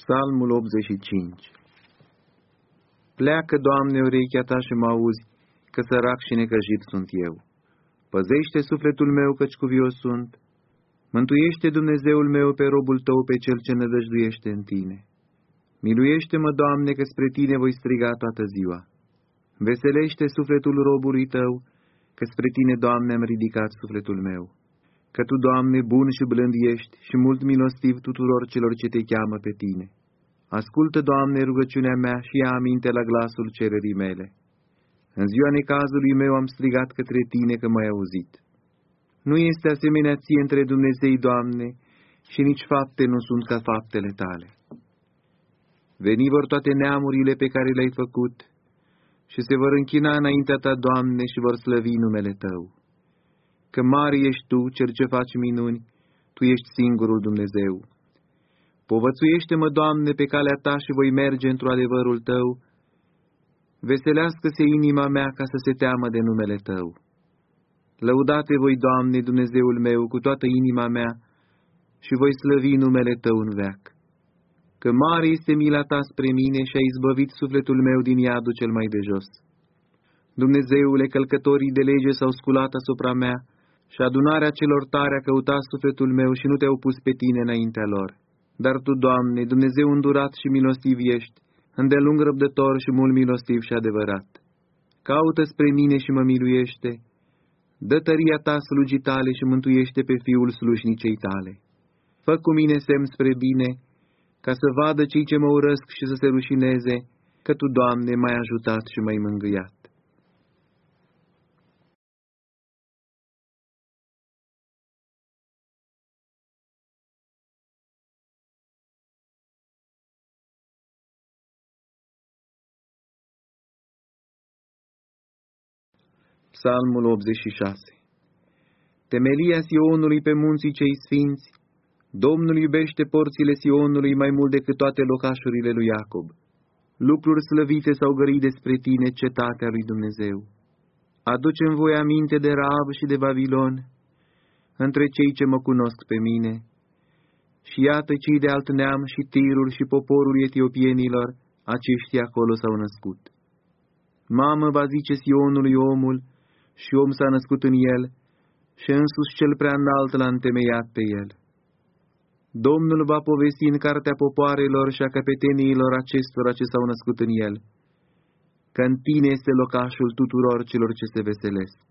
Psalmul 85 Pleacă, Doamne, urechea Ta și mă auzi, că sărac și necăjit sunt eu. Păzește sufletul meu, căci cuvios sunt. Mântuiește Dumnezeul meu pe robul Tău, pe cel ce nădăjduiește în Tine. Miluiește-mă, Doamne, că spre Tine voi striga toată ziua. Veselește sufletul robului Tău, că spre Tine, Doamne, am ridicat sufletul meu. Că Tu, Doamne, bun și blând ești și mult milostiv tuturor celor ce Te cheamă pe Tine. Ascultă, Doamne, rugăciunea mea și ia aminte la glasul cererii mele. În ziua necazului meu am strigat către Tine că m-ai auzit. Nu este asemenea Ție între Dumnezei, Doamne, și nici fapte nu sunt ca faptele Tale. Veni vor toate neamurile pe care le-ai făcut și se vor închina înaintea Ta, Doamne, și vor slăvi numele Tău. Că mare ești Tu, Cel ce faci minuni, Tu ești singurul Dumnezeu. Povățuiește-mă, Doamne, pe calea Ta și voi merge într-o adevărul Tău. Veselească-se inima mea ca să se teamă de numele Tău. Lăudate voi, Doamne, Dumnezeul meu, cu toată inima mea și voi slăvi numele Tău în veac. Că mare este mila Ta spre mine și ai izbăvit sufletul meu din iadul cel mai de jos. Dumnezeule, călcătorii de lege s-au sculat asupra mea și adunarea celor tare a căutat sufletul meu și nu te-au pus pe tine înaintea lor. Dar Tu, Doamne, Dumnezeu îndurat și milostiv ești, îndelung răbdător și mult milostiv și adevărat. Caută spre mine și mă miluiește, dă tăria Ta slujii Tale și mântuiește pe Fiul slujnicei Tale. Fă cu mine semn spre bine, ca să vadă cei ce mă urăsc și să se rușineze, că Tu, Doamne, m-ai ajutat și m-ai mângâiat. Psalmul 86 Temelia Sionului pe munții cei sfinți, Domnul iubește porțile Sionului mai mult decât toate locașurile lui Iacob. Lucruri slăvite s-au gărit despre tine, cetatea lui Dumnezeu. Aducem voi aminte de Raab și de Babilon, între cei ce mă cunosc pe mine. Și iată cei de alt neam și tirul și poporul etiopienilor, aceștia acolo s-au născut. Mamă, va zice Sionului omul, și om s-a născut în el, și însuși cel prea înalt l-a întemeiat pe el. Domnul va povesti în cartea popoarelor și a căpeteniilor acestora ce s-au născut în el, că în tine este locașul tuturor celor ce se veselesc.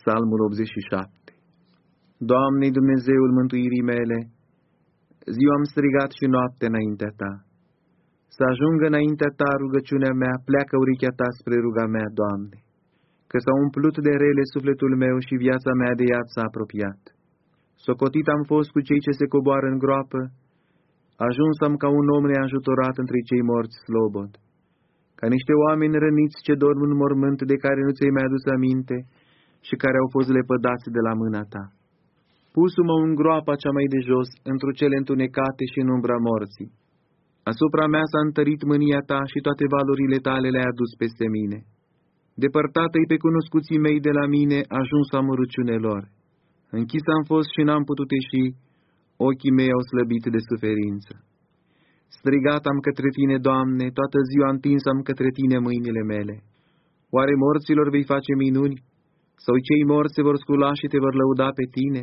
Psalmul 87 Doamne Dumnezeul mântuirii mele, ziua am strigat și noapte înaintea Ta. Să ajungă înaintea Ta rugăciunea mea, pleacă urichea Ta spre ruga mea, Doamne, că s-a umplut de rele sufletul meu și viața mea de iad s-a apropiat. Socotit am fost cu cei ce se coboară în groapă, ajuns am ca un om neajutorat între cei morți slobod, ca niște oameni răniți ce dorm în mormânt de care nu ți-ai mai adus aminte, și care au fost lepădați de la mâna ta. Pusu-mă în groapa cea mai de jos, într-o cele întunecate și în umbra morții. Asupra mea s-a întărit mânia ta și toate valorile tale le-ai adus peste mine. Depărtată-i pe cunoscuții mei de la mine, ajuns amărâciune lor. Închis am fost și n-am putut ieși, ochii mei au slăbit de suferință. Strigat am către tine, Doamne, toată ziua întins am către tine mâinile mele. Oare morților vei face minuni? Sau cei morți se vor scula și te vor lăuda pe tine?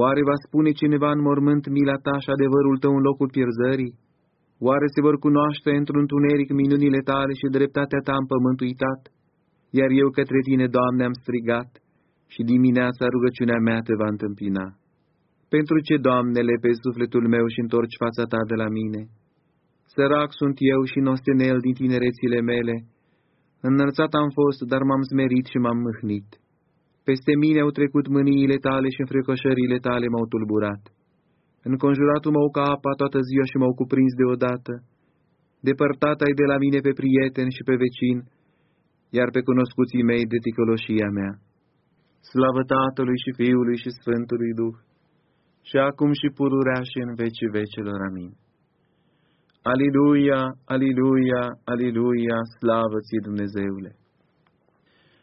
Oare va spune cineva în mormânt mila ta și adevărul tău în locul pierzării? Oare se vor cunoaște într-un tuneric minunile tale și dreptatea ta în pământ uitat? Iar eu către tine, Doamne, am strigat și dimineața rugăciunea mea te va întâmpina. Pentru ce, Doamne, pe sufletul meu și întorci fața ta de la mine? Sărac sunt eu și nostenel din tinerețile mele. Înălțat am fost, dar m-am smerit și m-am mâhnit. Peste mine au trecut mâniile tale și înfricoșările tale m-au tulburat. Înconjuratul m-au ca apa toată ziua și m-au cuprins deodată. Depărtat ai de la mine pe prieten și pe vecin, iar pe cunoscuții mei de ticăloșia mea. Slavă Tatălui și Fiului și Sfântului Duh, și acum și pururea și în vecii vecelor. Amin. Aliluia, aliluia, aliluia, slavă ție Dumnezeule!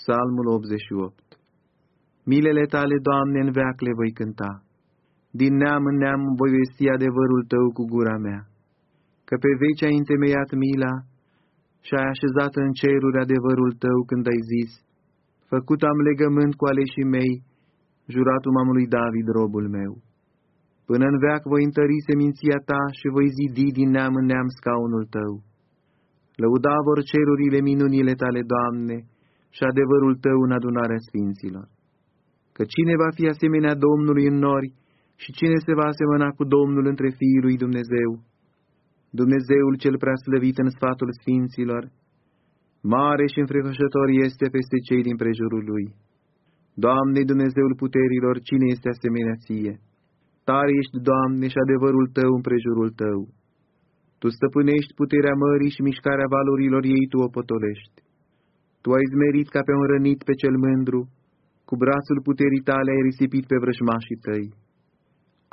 Psalmul 88 Milele tale, Doamne, în veac le voi cânta. Din neam în neam voi vesti adevărul Tău cu gura mea. Că pe veci ai întemeiat mila și ai așezat în ceruri adevărul Tău când ai zis, Făcut am legământ cu aleșii mei, juratul mamului David, robul meu. Până în veac voi întări seminția Ta și voi zidi din neam în neam scaunul Tău. Lăuda vor cerurile minunile Tale, Doamne, și adevărul tău în adunarea sfinților. Că cine va fi asemenea Domnului în nori și cine se va asemăna cu Domnul între fiii lui Dumnezeu? Dumnezeul cel prea slăvit în sfatul sfinților, mare și înfricoșător este peste cei din prejurul lui. Doamne, Dumnezeul puterilor, cine este asemenea ție? Tare ești, Doamne, și adevărul tău în prejurul tău. Tu stăpânești puterea mării și mișcarea valorilor ei tu o potolești. Tu ai zmerit ca pe un rănit pe cel mândru, cu brațul puterii tale ai risipit pe vrăjmașii tăi.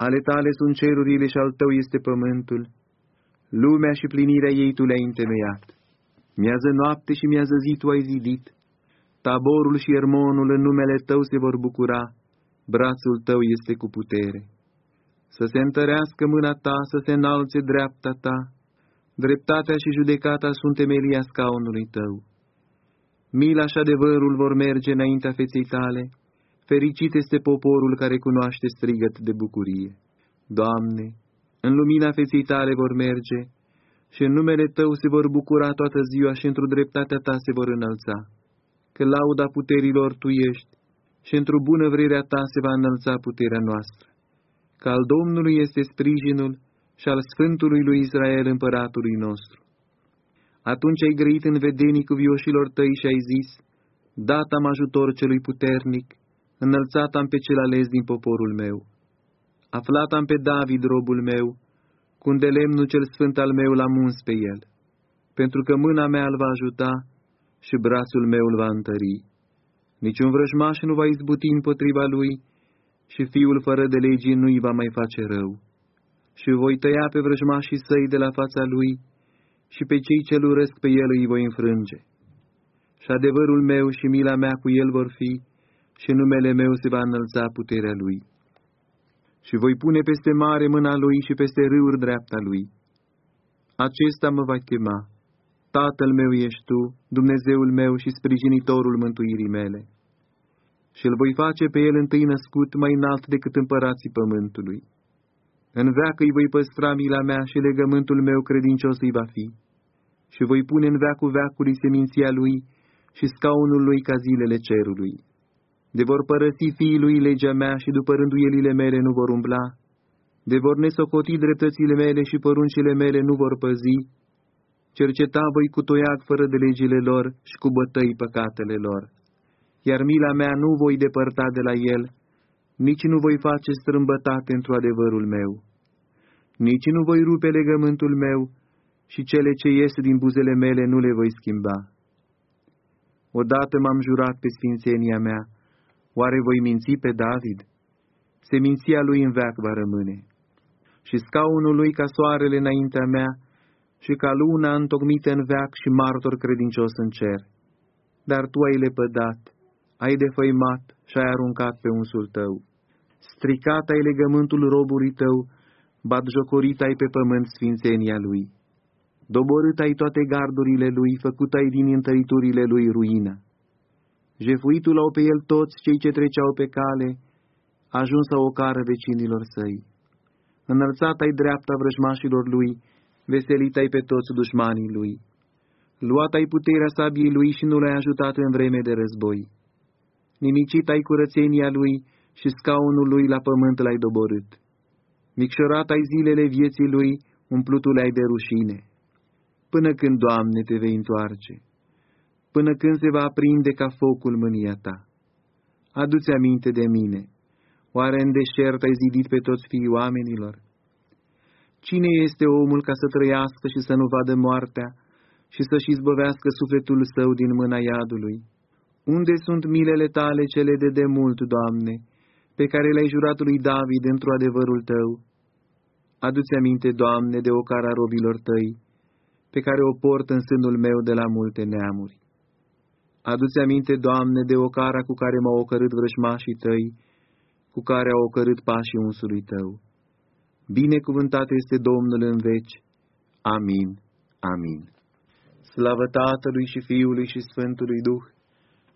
Ale tale sunt cerurile și al tău este pământul, lumea și plinirea ei tu le-ai întemeiat. Miază noapte și miază zi tu ai zidit, taborul și ermonul în numele tău se vor bucura, brațul tău este cu putere. Să se întărească mâna ta, să se înalțe dreapta ta, dreptatea și judecata sunt temelia scaunului tău. Mila și adevărul vor merge înaintea feței tale, fericit este poporul care cunoaște strigăt de bucurie. Doamne, în lumina feței tale vor merge și în numele Tău se vor bucura toată ziua și într-o dreptatea Ta se vor înălța, că lauda puterilor Tu ești și într-o bună vrerea Ta se va înălța puterea noastră, că al Domnului este sprijinul și al Sfântului lui Israel împăratului nostru. Atunci ai grăit în vedenii cuvioșilor tăi și ai zis, Dat am ajutor celui puternic, înălțat am pe cel ales din poporul meu. Aflat am pe David, robul meu, cu de lemnul cel sfânt al meu l-am uns pe el, pentru că mâna mea îl va ajuta și brațul meu îl va întări. Niciun vrăjmaș nu va izbuti împotriva lui și fiul fără de legii nu-i va mai face rău. Și voi tăia pe vrăjmașii săi de la fața lui, și pe cei ce-l urăsc pe el îi voi înfrânge. Și adevărul meu și mila mea cu el vor fi, și numele meu se va înălța puterea lui. Și voi pune peste mare mâna lui și peste râuri dreapta lui. Acesta mă va chema, Tatăl meu ești tu, Dumnezeul meu și sprijinitorul mântuirii mele. Și îl voi face pe el întâi născut mai înalt decât împărații pământului în veac îi voi păstra mila mea și legământul meu credincios îi va fi. Și voi pune în veacul veacului seminția lui și scaunul lui ca zilele cerului. De vor părăsi fiii lui legea mea și după rânduielile mele nu vor umbla. De vor nesocoti dreptățile mele și poruncile mele nu vor păzi. Cerceta voi cu toiac fără de legile lor și cu bătăi păcatele lor. Iar mila mea nu voi depărta de la el, nici nu voi face strâmbătate pentru adevărul meu nici nu voi rupe legământul meu și cele ce ies din buzele mele nu le voi schimba. Odată m-am jurat pe sfințenia mea, oare voi minți pe David? Seminția lui în veac va rămâne. Și scaunul lui ca soarele înaintea mea și ca luna întocmită în veac și martor credincios în cer. Dar tu ai lepădat, ai defăimat și ai aruncat pe unsul tău. Stricat ai legământul robului tău batjocorit ai pe pământ sfințenia lui. Doborât ai toate gardurile lui, făcut ai din întăriturile lui ruină. Jefuitul au pe el toți cei ce treceau pe cale, ajuns la o cară vecinilor săi. Înălțat ai dreapta vrăjmașilor lui, veselit ai pe toți dușmanii lui. Luat ai puterea sabiei lui și nu l-ai ajutat în vreme de război. Nimicit ai curățenia lui și scaunul lui la pământ l-ai doborât. Micșorat ai zilele vieții lui, umplutul ai de rușine. Până când, Doamne, te vei întoarce? Până când se va aprinde ca focul mânia ta? Adu-ți aminte de mine. Oare în deșert ai zidit pe toți fiii oamenilor? Cine este omul ca să trăiască și să nu vadă moartea și să-și izbăvească sufletul său din mâna iadului? Unde sunt milele tale cele de demult, Doamne, pe care le-ai jurat lui David într-o adevărul tău? Adu-ți aminte, Doamne, de ocara robilor tăi, pe care o port în sânul meu de la multe neamuri. Adu-ți aminte, Doamne, de ocara cu care m-au ocărât vrăjmașii tăi, cu care au ocărât pașii unsului tău. Binecuvântat este Domnul în veci. Amin. Amin. Slavă Tatălui și Fiului și Sfântului Duh,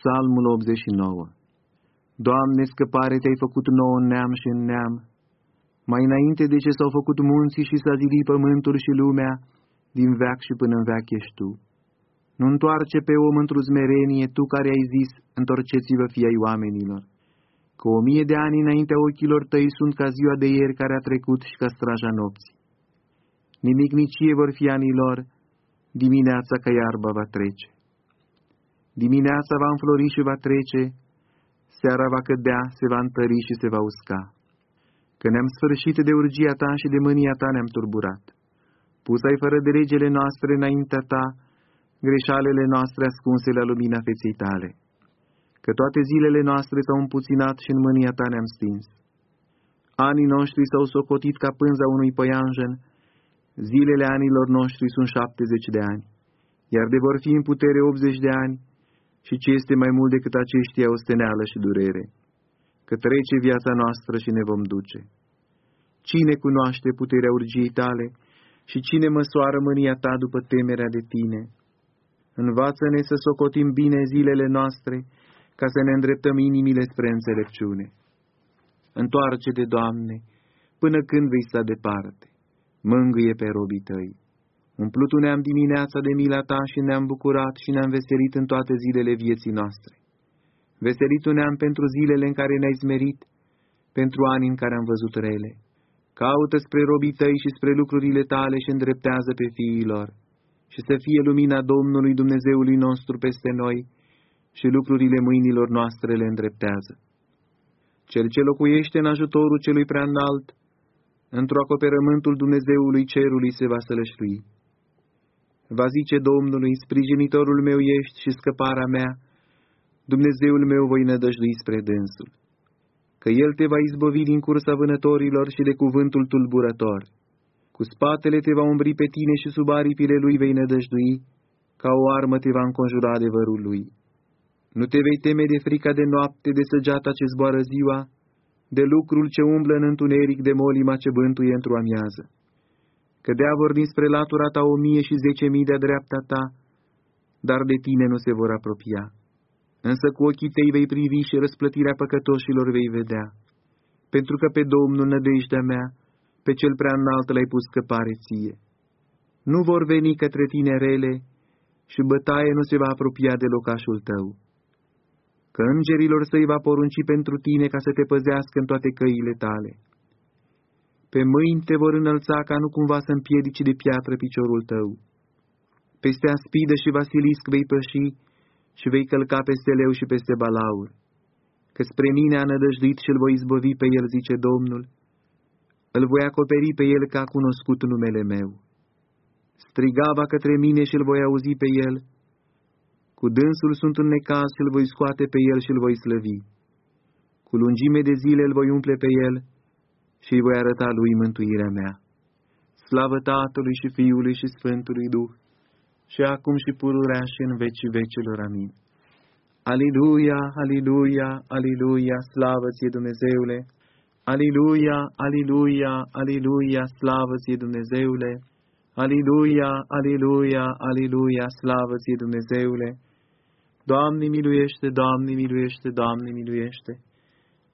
Psalmul 89 Doamne, scăpare te-ai făcut nou în neam și în neam, mai înainte de ce s-au făcut munții și s-a zidit pământul și lumea, din veac și până în veac ești Tu. Nu întoarce pe om într-o zmerenie, Tu care ai zis, întorceți-vă fii ai oamenilor. Că o mie de ani înaintea ochilor tăi sunt ca ziua de ieri care a trecut și ca straja nopții. Nimic nicie vor fi anilor, dimineața ca iarba va trece. Dimineața va înflori și va trece, seara va cădea, se va întări și se va usca. Că ne-am sfârșit de urgia ta și de mânia ta ne-am turburat. Pus ai fără de legele noastre înaintea ta, greșalele noastre ascunse la lumina feței tale. Că toate zilele noastre s-au împuținat și în mânia ta ne-am stins. Anii noștri s-au socotit ca pânza unui păianjen, zilele anilor noștri sunt șaptezeci de ani, iar de vor fi în putere 80 de ani, și ce este mai mult decât aceștia osteneală și durere, că trece viața noastră și ne vom duce. Cine cunoaște puterea urgiei tale și cine măsoară mânia ta după temerea de tine? Învață-ne să socotim bine zilele noastre, ca să ne îndreptăm inimile spre înțelepciune. Întoarce-te, Doamne, până când vei sta departe, mângâie pe robii tăi. Umplut ne-am dimineața de mila ta și ne-am bucurat și ne-am veselit în toate zilele vieții noastre. Veselit ne-am pentru zilele în care ne-ai zmerit, pentru ani în care am văzut rele. Caută spre robii tăi și spre lucrurile tale și îndreptează pe fiilor, și să fie lumina Domnului Dumnezeului nostru peste noi și lucrurile mâinilor noastre le îndreptează. Cel ce locuiește în ajutorul celui prea înalt, într-o acoperământul Dumnezeului cerului se va sălășlui. Va zice Domnului, sprijinitorul meu ești și scăparea mea, Dumnezeul meu voi nădăjdui spre dânsul, că El te va izbăvi din cursa vânătorilor și de cuvântul tulburător. Cu spatele te va umbri pe tine și sub aripile lui vei nădăjdui, ca o armă te va înconjura adevărul lui. Nu te vei teme de frica de noapte, de săgeata ce zboară ziua, de lucrul ce umblă în întuneric, de molima ce bântuie într-o amiază Cădea vor dinspre latura ta o mie și zece mii de dreapta ta, dar de tine nu se vor apropia. Însă cu ochii tăi vei privi și răsplătirea păcătoșilor vei vedea, pentru că pe Domnul nădejdea mea, pe cel prea înalt l-ai pus căpare ție. Nu vor veni către tine rele și bătaie nu se va apropia de locașul tău. Că îngerilor să-i va porunci pentru tine ca să te păzească în toate căile tale pe mâini te vor înălța ca nu cumva să împiedici de piatră piciorul tău. Peste aspidă și vasilisc vei păși și vei călca peste leu și peste balaur. Că spre mine a nădăjduit și îl voi izbăvi pe el, zice Domnul. Îl voi acoperi pe el ca a cunoscut numele meu. Strigava către mine și îl voi auzi pe el. Cu dânsul sunt în necaz și îl voi scoate pe el și îl voi slăvi. Cu lungime de zile îl voi umple pe el și îi voi arăta lui mântuirea mea. Slavă Tatălui și Fiului și Sfântului Duh, și acum și pururea și în vecii vecilor. Amin. Aliluia, aliluia, aliluia, slavă ție Dumnezeule! Aliluia, aliluia, aliluia, slavă ție Dumnezeule! Aliluia, aliluia, aliluia, slavă ție Dumnezeule! Doamne miluiește, Doamne miluiește, Doamne miluiește!